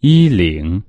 一零。